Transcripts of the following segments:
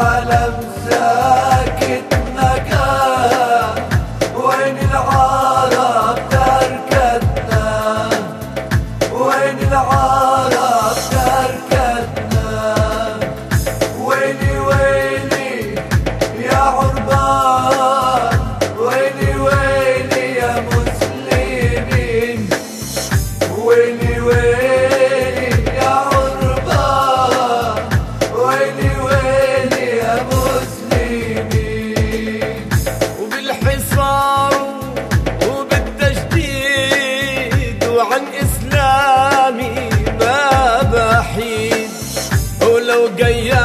علم ساكت. 给呀。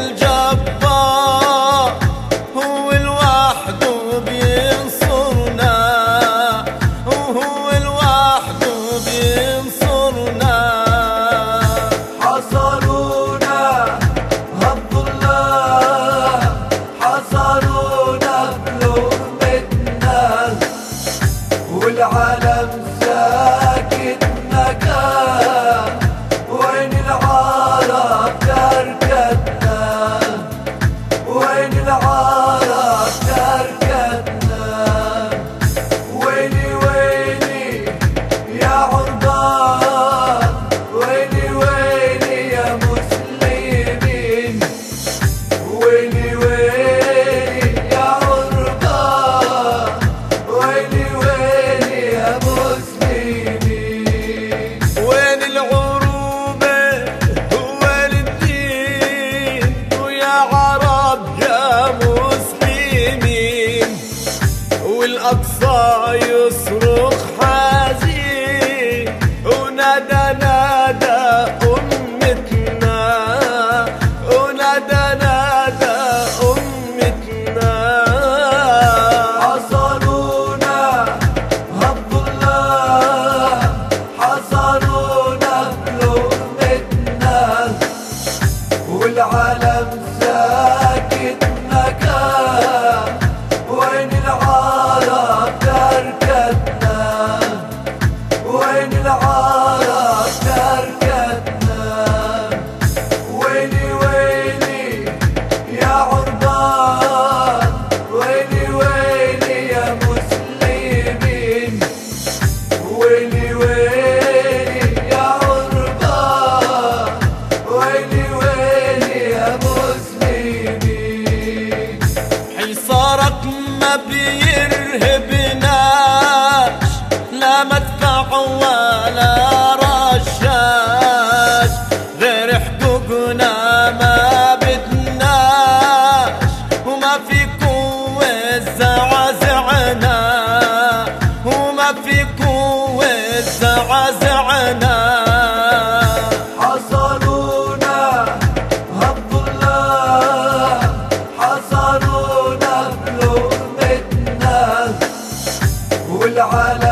الجبار هو الواحد بينصرنا وهو الواحد بينصرنا. حصرونا هب الله حصرونا بلومتنا والعالم الأقصى يصرخ حال ما بيرهبناش لا مدفع ولا رشاش. غير حقوقنا ما بدناش وما في قوة زعزعنا. وما في قوة زعزعنا. حصرونا بلو العالم.